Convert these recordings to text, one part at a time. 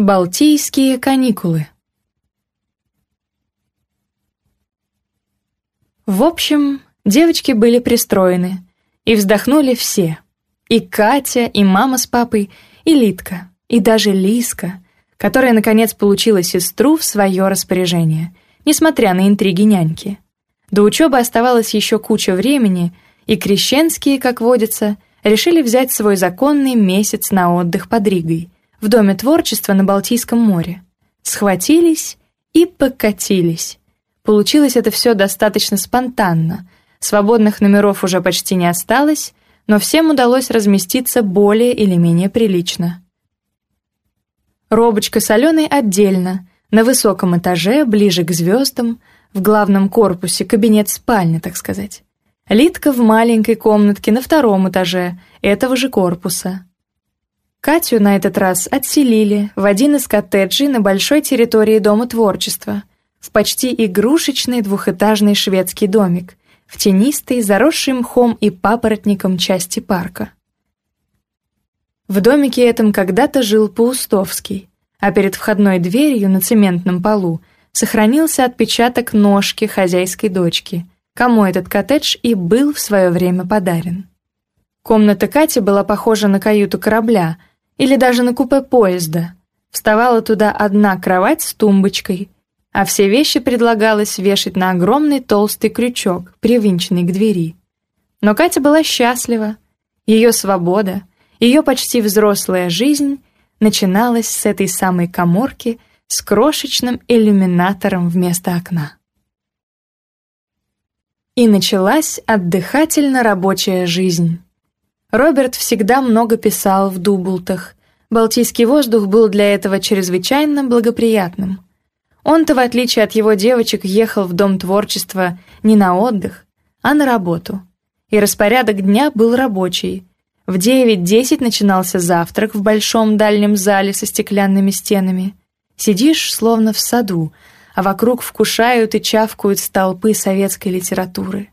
Балтийские каникулы. В общем, девочки были пристроены, и вздохнули все. И Катя, и мама с папой, и Литка, и даже Лиска, которая, наконец, получила сестру в свое распоряжение, несмотря на интриги няньки. До учебы оставалось еще куча времени, и крещенские, как водится, решили взять свой законный месяц на отдых под Ригой – в Доме творчества на Балтийском море. Схватились и покатились. Получилось это все достаточно спонтанно. Свободных номеров уже почти не осталось, но всем удалось разместиться более или менее прилично. Робочка соленой отдельно, на высоком этаже, ближе к звездам, в главном корпусе, кабинет-спальня, так сказать. Литка в маленькой комнатке на втором этаже этого же корпуса. Катю на этот раз отселили в один из коттеджей на большой территории Дома творчества, в почти игрушечный двухэтажный шведский домик, в тенистой, заросшей мхом и папоротником части парка. В домике этом когда-то жил Паустовский, а перед входной дверью на цементном полу сохранился отпечаток ножки хозяйской дочки, кому этот коттедж и был в свое время подарен. Комната Кати была похожа на каюту корабля, или даже на купе поезда. Вставала туда одна кровать с тумбочкой, а все вещи предлагалось вешать на огромный толстый крючок, привинченный к двери. Но Катя была счастлива. Ее свобода, ее почти взрослая жизнь начиналась с этой самой коморки с крошечным иллюминатором вместо окна. И началась отдыхательно-рабочая жизнь. Роберт всегда много писал в Дублтах. Балтийский воздух был для этого чрезвычайно благоприятным. Он-то, в отличие от его девочек, ехал в Дом творчества не на отдых, а на работу. И распорядок дня был рабочий. В 9-10 начинался завтрак в большом дальнем зале со стеклянными стенами. Сидишь, словно в саду, а вокруг вкушают и чавкают столпы советской литературы.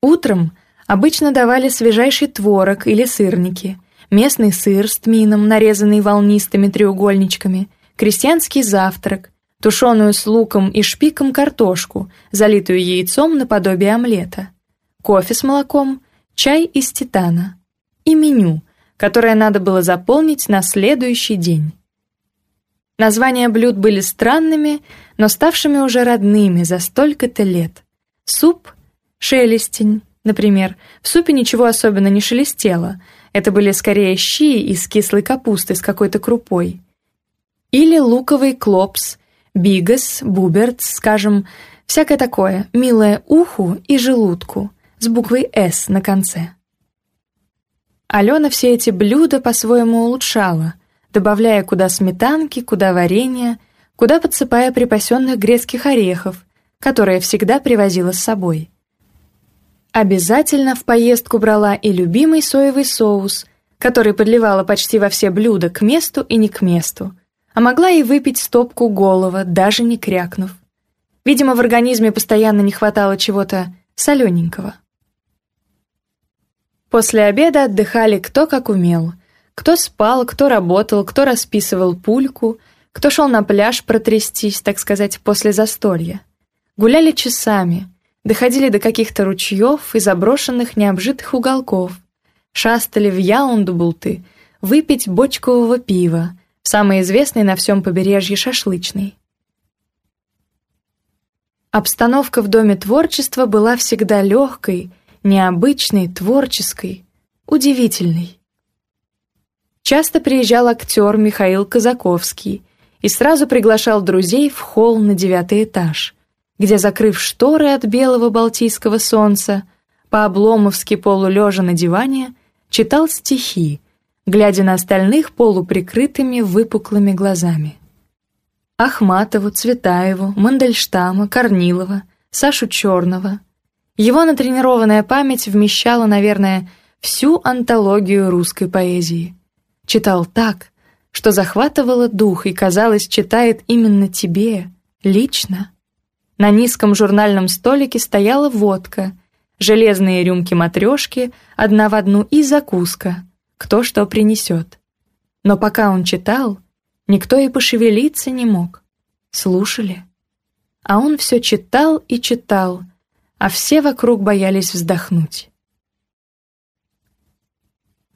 Утром — Обычно давали свежайший творог или сырники, местный сыр с тмином, нарезанный волнистыми треугольничками, крестьянский завтрак, тушеную с луком и шпиком картошку, залитую яйцом наподобие омлета, кофе с молоком, чай из титана и меню, которое надо было заполнить на следующий день. Названия блюд были странными, но ставшими уже родными за столько-то лет. Суп — шелестень, Например, в супе ничего особенно не шелестело. Это были скорее щи из кислой капусты с какой-то крупой. Или луковый клопс, бигас, буберт, скажем, всякое такое, милое уху и желудку, с буквой «С» на конце. Алена все эти блюда по-своему улучшала, добавляя куда сметанки, куда варенья, куда подсыпая припасенных грецких орехов, которые всегда привозила с собой – Обязательно в поездку брала и любимый соевый соус, который подливала почти во все блюда к месту и не к месту, а могла и выпить стопку голова, даже не крякнув. Видимо, в организме постоянно не хватало чего-то солененького. После обеда отдыхали кто как умел. Кто спал, кто работал, кто расписывал пульку, кто шел на пляж протрястись, так сказать, после застолья. Гуляли часами — доходили до каких-то ручьев и заброшенных необжитых уголков, шастали в Яундубулты выпить бочкового пива самый известный на всем побережье шашлычный. Обстановка в Доме творчества была всегда легкой, необычной, творческой, удивительной. Часто приезжал актер Михаил Казаковский и сразу приглашал друзей в холл на девятый этаж — где, закрыв шторы от белого балтийского солнца, по-обломовски полулежа на диване, читал стихи, глядя на остальных полуприкрытыми выпуклыми глазами. Ахматову, Цветаеву, Мандельштама, Корнилова, Сашу Черного. Его натренированная память вмещала, наверное, всю антологию русской поэзии. Читал так, что захватывало дух и, казалось, читает именно тебе, лично. На низком журнальном столике стояла водка, железные рюмки-матрешки, одна в одну и закуска, кто что принесет. Но пока он читал, никто и пошевелиться не мог. Слушали. А он все читал и читал, а все вокруг боялись вздохнуть.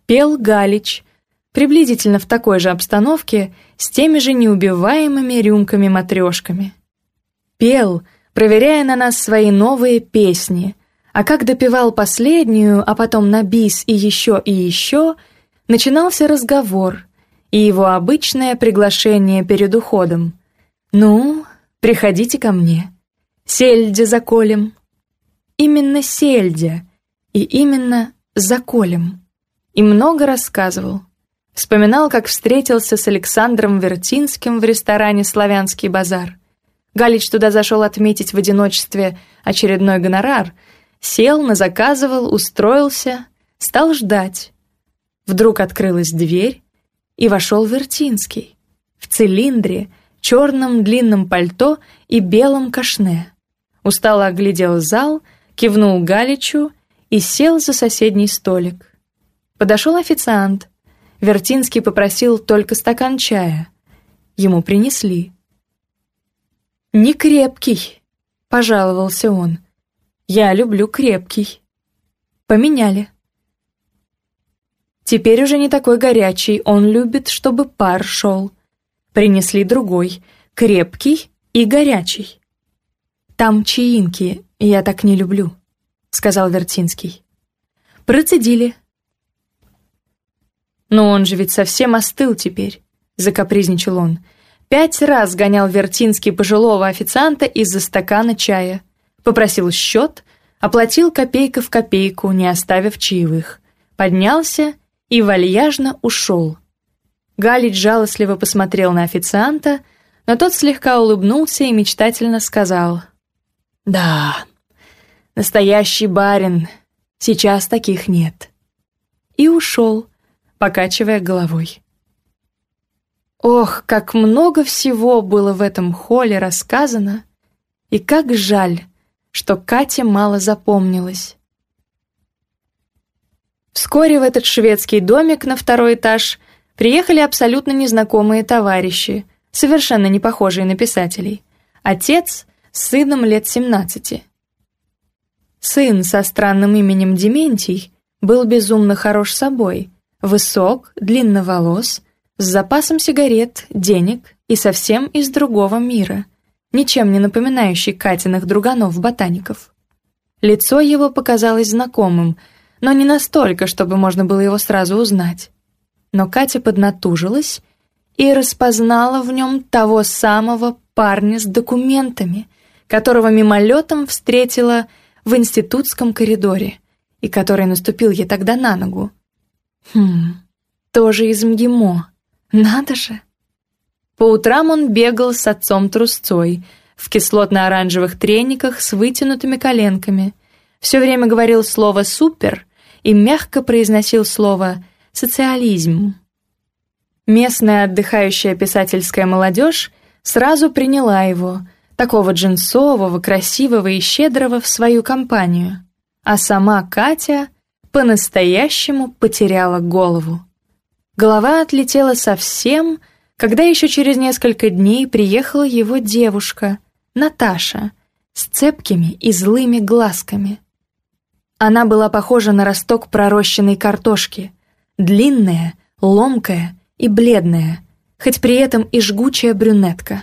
Пел Галич, приблизительно в такой же обстановке, с теми же неубиваемыми рюмками-матрешками — пел, проверяя на нас свои новые песни, а как допевал последнюю, а потом на бис и еще и еще, начинался разговор и его обычное приглашение перед уходом. «Ну, приходите ко мне. Сельдя заколем». Именно сельдя и именно заколем. И много рассказывал. Вспоминал, как встретился с Александром Вертинским в ресторане «Славянский базар». Галич туда зашел отметить в одиночестве очередной гонорар. Сел, назаказывал, устроился, стал ждать. Вдруг открылась дверь, и вошел Вертинский. В цилиндре, черном длинном пальто и белом кашне. Устало оглядел зал, кивнул Галичу и сел за соседний столик. Подошел официант. Вертинский попросил только стакан чая. Ему принесли. «Не крепкий», — пожаловался он. «Я люблю крепкий». Поменяли. Теперь уже не такой горячий, он любит, чтобы пар шел. Принесли другой, крепкий и горячий. «Там чаинки, я так не люблю», — сказал Вертинский. «Процедили». «Но он же ведь совсем остыл теперь», — закапризничал он, — пять раз гонял Вертинский пожилого официанта из-за стакана чая. Попросил счет, оплатил копейка в копейку, не оставив чаевых. Поднялся и вальяжно ушел. Галич жалостливо посмотрел на официанта, но тот слегка улыбнулся и мечтательно сказал. «Да, настоящий барин, сейчас таких нет». И ушел, покачивая головой. Ох, как много всего было в этом холле рассказано, и как жаль, что Кате мало запомнилось. Вскоре в этот шведский домик на второй этаж приехали абсолютно незнакомые товарищи, совершенно не похожие на писателей. Отец с сыном лет 17. Сын со странным именем Дементий был безумно хорош собой, высок, длинноволос – с запасом сигарет, денег и совсем из другого мира, ничем не напоминающий Катиных друганов-ботаников. Лицо его показалось знакомым, но не настолько, чтобы можно было его сразу узнать. Но Катя поднатужилась и распознала в нем того самого парня с документами, которого мимолетом встретила в институтском коридоре и который наступил ей тогда на ногу. Хм, тоже из МГИМО. Надо же. По утрам он бегал с отцом трусцой, в кислотно-оранжевых трениках с вытянутыми коленками. Все время говорил слово «супер», и мягко произносил слово «социализм». Местная отдыхающая писательская молодежь сразу приняла его, такого джинсового, красивого и щедрого, в свою компанию, а сама Катя по-настоящему потеряла голову. Голова отлетела совсем, когда еще через несколько дней приехала его девушка, Наташа, с цепкими и злыми глазками. Она была похожа на росток пророщенной картошки, длинная, ломкая и бледная, хоть при этом и жгучая брюнетка.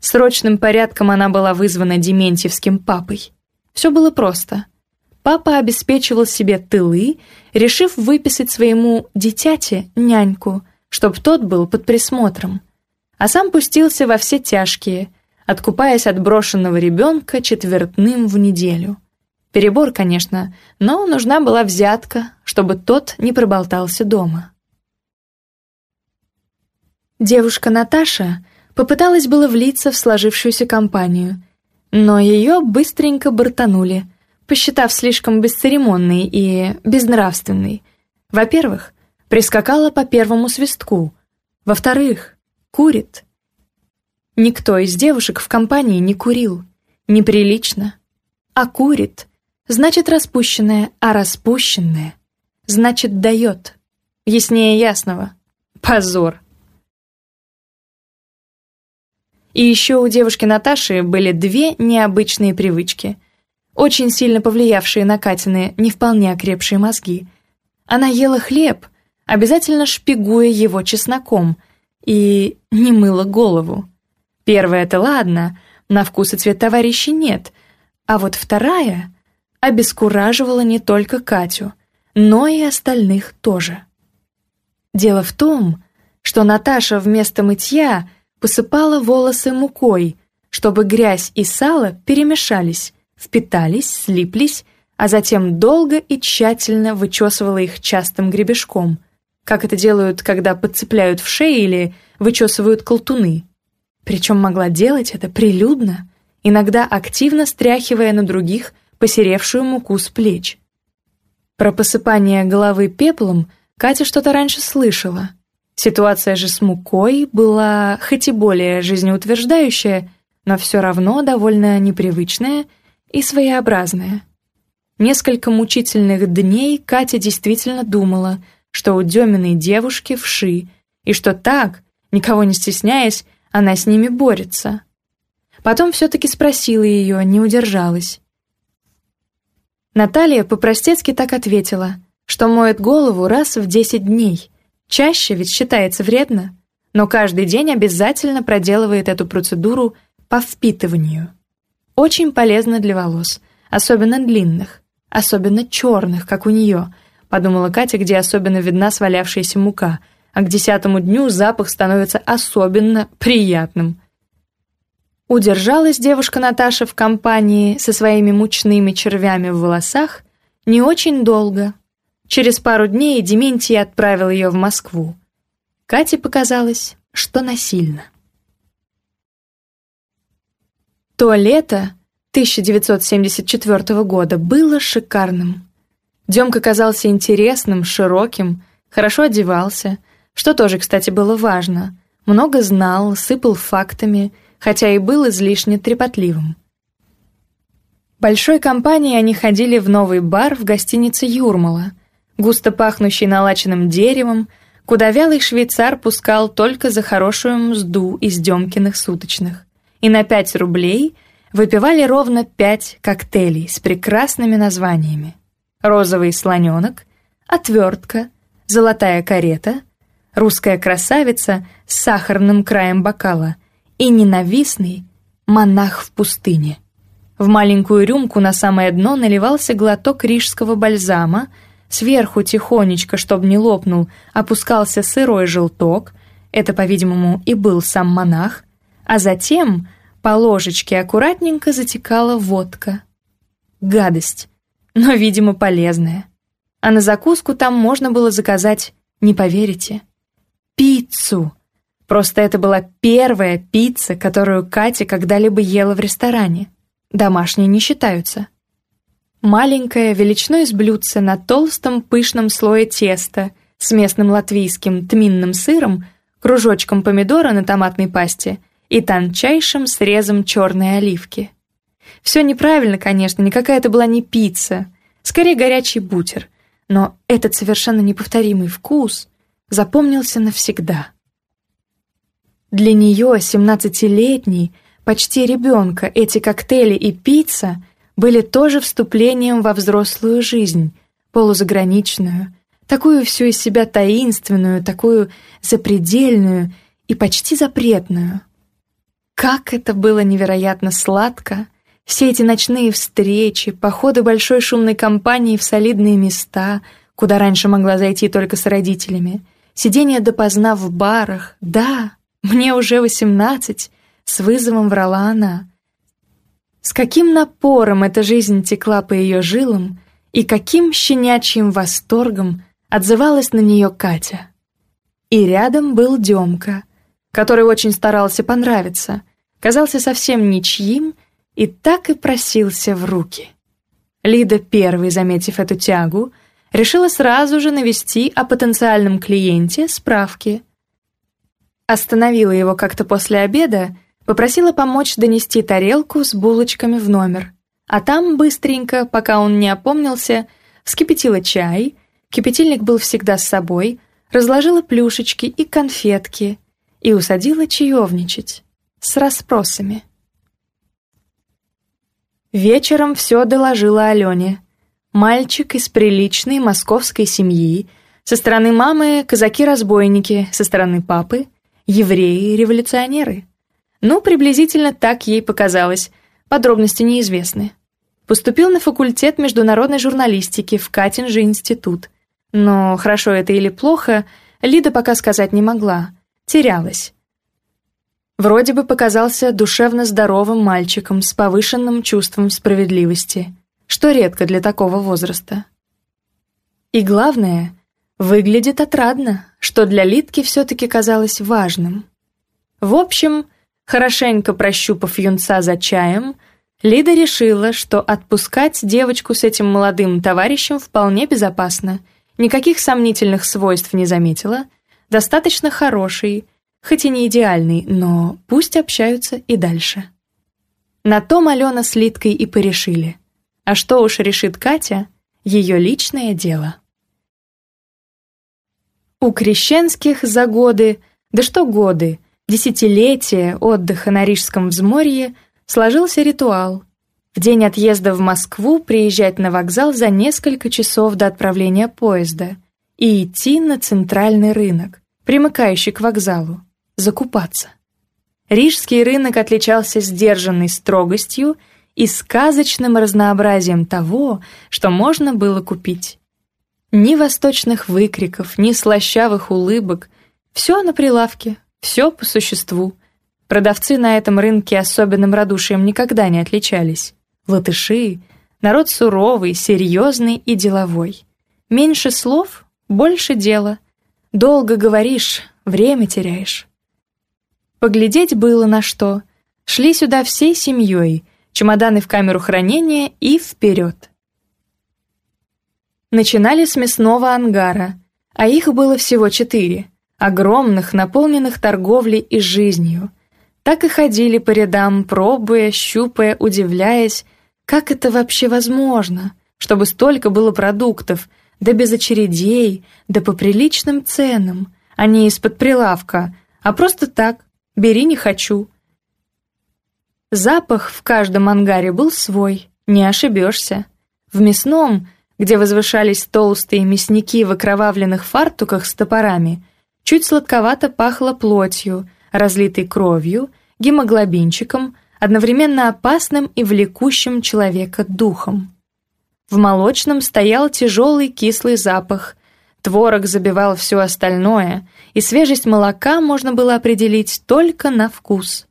Срочным порядком она была вызвана дементьевским папой. Все было просто — папа обеспечивал себе тылы, решив выписать своему «дитяте» няньку, чтоб тот был под присмотром. А сам пустился во все тяжкие, откупаясь от брошенного ребенка четвертным в неделю. Перебор, конечно, но нужна была взятка, чтобы тот не проболтался дома. Девушка Наташа попыталась было влиться в сложившуюся компанию, но ее быстренько бортанули – посчитав слишком бесцеремонной и безнравственной. Во-первых, прискакала по первому свистку. Во-вторых, курит. Никто из девушек в компании не курил. Неприлично. А курит — значит распущенное, а распущенное — значит дает. Яснее ясного. Позор. И еще у девушки Наташи были две необычные привычки очень сильно повлиявшие на Катины не вполне окрепшие мозги. Она ела хлеб, обязательно шпигуя его чесноком, и не мыла голову. Первое-то ладно, на вкус и цвет товарищей нет, а вот вторая обескураживала не только Катю, но и остальных тоже. Дело в том, что Наташа вместо мытья посыпала волосы мукой, чтобы грязь и сало перемешались, впитались, слиплись, а затем долго и тщательно вычесывала их частым гребешком, как это делают, когда подцепляют в шее или вычесывают колтуны. Причем могла делать это прилюдно, иногда активно стряхивая на других посеревшую муку с плеч. Про посыпание головы пеплом Катя что-то раньше слышала. Ситуация же с мукой была хоть и более жизнеутверждающая, но все равно довольно непривычная — и своеобразная. Несколько мучительных дней Катя действительно думала, что у Деминой девушки вши, и что так, никого не стесняясь, она с ними борется. Потом все-таки спросила ее, не удержалась. Наталья по-простецки так ответила, что моет голову раз в 10 дней. Чаще ведь считается вредно, но каждый день обязательно проделывает эту процедуру по впитыванию. Очень полезно для волос, особенно длинных, особенно черных, как у нее, подумала Катя, где особенно видна свалявшаяся мука, а к десятому дню запах становится особенно приятным. Удержалась девушка Наташа в компании со своими мучными червями в волосах не очень долго. Через пару дней Дементий отправил ее в Москву. Кате показалось, что насильно. То лето 1974 года было шикарным. Демка казался интересным, широким, хорошо одевался, что тоже, кстати, было важно. Много знал, сыпал фактами, хотя и был излишне трепотливым. Большой компанией они ходили в новый бар в гостинице «Юрмала», густо пахнущий налаченным деревом, куда вялый швейцар пускал только за хорошую мзду из Демкиных суточных и на 5 рублей выпивали ровно 5 коктейлей с прекрасными названиями. «Розовый слоненок», «Отвертка», «Золотая карета», «Русская красавица» с сахарным краем бокала и ненавистный «Монах в пустыне». В маленькую рюмку на самое дно наливался глоток рижского бальзама, сверху тихонечко, чтобы не лопнул, опускался сырой желток, это, по-видимому, и был сам монах, а затем по ложечке аккуратненько затекала водка. Гадость, но, видимо, полезная. А на закуску там можно было заказать, не поверите, пиццу. Просто это была первая пицца, которую Катя когда-либо ела в ресторане. Домашние не считаются. Маленькое, величное блюдце на толстом пышном слое теста с местным латвийским тминным сыром, кружочком помидора на томатной пасте — и тончайшим срезом черной оливки. Все неправильно, конечно, никакая это была не пицца, скорее горячий бутер, но этот совершенно неповторимый вкус запомнился навсегда. Для нее, семнадцатилетней, почти ребенка, эти коктейли и пицца были тоже вступлением во взрослую жизнь, полузаграничную, такую всю из себя таинственную, такую запредельную и почти запретную — Как это было невероятно сладко, все эти ночные встречи, походы большой шумной компании в солидные места, куда раньше могла зайти только с родителями — Сидение допоздна в барах. Да, мне уже восемнадцать, с вызовом врала она. С каким напором эта жизнь текла по ее жилам и каким щенячьим восторгом отзывалась на нее Катя. И рядом был Демка, который очень старался понравиться, казался совсем ничьим и так и просился в руки. Лида, первой заметив эту тягу, решила сразу же навести о потенциальном клиенте справки. Остановила его как-то после обеда, попросила помочь донести тарелку с булочками в номер, а там быстренько, пока он не опомнился, вскипятила чай, кипятильник был всегда с собой, разложила плюшечки и конфетки, и усадила чаевничать, с расспросами. Вечером все доложила Алене. Мальчик из приличной московской семьи, со стороны мамы казаки-разбойники, со стороны папы евреи-революционеры. Ну, приблизительно так ей показалось, подробности неизвестны. Поступил на факультет международной журналистики в Катин же институт. Но хорошо это или плохо, Лида пока сказать не могла – терялась. Вроде бы показался душевно здоровым мальчиком с повышенным чувством справедливости, что редко для такого возраста. И главное, выглядит отрадно, что для Литки все-таки казалось важным. В общем, хорошенько прощупав юнца за чаем, Лида решила, что отпускать девочку с этим молодым товарищем вполне безопасно, никаких сомнительных свойств не заметила — достаточно хороший, хоть и не идеальный, но пусть общаются и дальше. На том Алена с Литкой и порешили. А что уж решит Катя, ее личное дело. У Крещенских за годы, да что годы, десятилетия отдыха на Рижском взморье сложился ритуал. В день отъезда в Москву приезжать на вокзал за несколько часов до отправления поезда и идти на центральный рынок, примыкающий к вокзалу, закупаться. Рижский рынок отличался сдержанной строгостью и сказочным разнообразием того, что можно было купить. Ни восточных выкриков, ни слащавых улыбок. Все на прилавке, все по существу. Продавцы на этом рынке особенным радушием никогда не отличались. Латыши — народ суровый, серьезный и деловой. Меньше слов — больше дела — Долго говоришь, время теряешь. Поглядеть было на что. Шли сюда всей семьей, чемоданы в камеру хранения и вперед. Начинали с мясного ангара, а их было всего четыре, огромных, наполненных торговлей и жизнью. Так и ходили по рядам, пробуя, щупая, удивляясь, как это вообще возможно, чтобы столько было продуктов — да без очередей, да по приличным ценам, а не из-под прилавка, а просто так, бери не хочу. Запах в каждом ангаре был свой, не ошибешься. В мясном, где возвышались толстые мясники в окровавленных фартуках с топорами, чуть сладковато пахло плотью, разлитой кровью, гемоглобинчиком, одновременно опасным и влекущим человека духом. В молочном стоял тяжелый кислый запах. Творог забивал все остальное, и свежесть молока можно было определить только на вкус.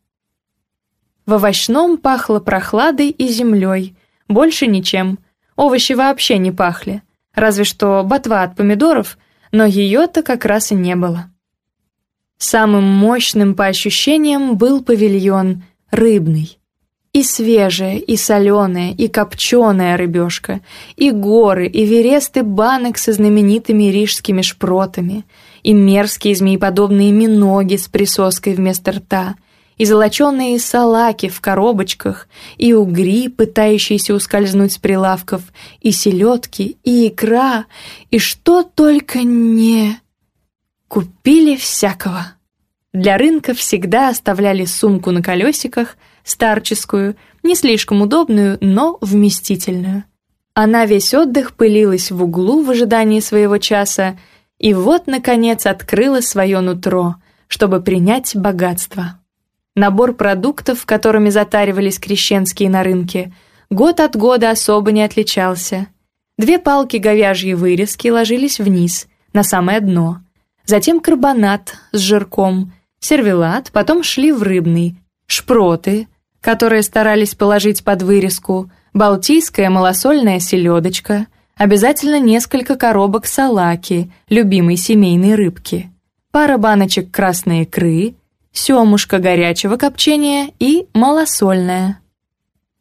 В овощном пахло прохладой и землей, больше ничем. Овощи вообще не пахли, разве что ботва от помидоров, но ее-то как раз и не было. Самым мощным по ощущениям был павильон, рыбный. И свежая, и соленая, и копченая рыбешка, и горы, и вересты банок со знаменитыми рижскими шпротами, и мерзкие змееподобные миноги с присоской вместо рта, и золоченые салаки в коробочках, и угри, пытающиеся ускользнуть с прилавков, и селедки, и икра, и что только не... Купили всякого. Для рынка всегда оставляли сумку на колесиках — старческую, не слишком удобную, но вместительную. Она весь отдых пылилась в углу в ожидании своего часа, и вот, наконец, открыла свое нутро, чтобы принять богатство. Набор продуктов, которыми затаривались крещенские на рынке, год от года особо не отличался. Две палки говяжьей вырезки ложились вниз, на самое дно. Затем карбонат с жирком, сервелат, потом шли в рыбный, шпроты, которые старались положить под вырезку, балтийская малосольная селедочка, обязательно несколько коробок салаки, любимой семейной рыбки, пара баночек красной икры, семушка горячего копчения и малосольная.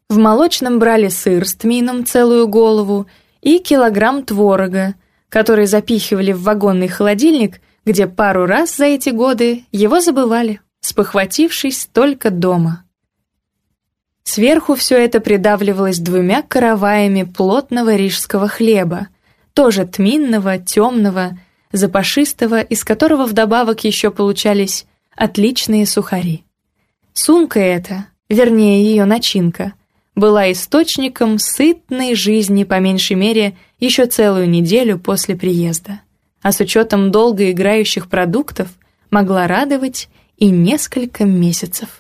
В молочном брали сыр с тмином целую голову и килограмм творога, который запихивали в вагонный холодильник, где пару раз за эти годы его забывали спохватившись только дома. Сверху все это придавливалось двумя караваями плотного рижского хлеба, тоже тминного, темного, запашистого, из которого вдобавок еще получались отличные сухари. Сумка эта, вернее ее начинка, была источником сытной жизни по меньшей мере еще целую неделю после приезда, а с учетом долго играющих продуктов могла радовать и несколько месяцев.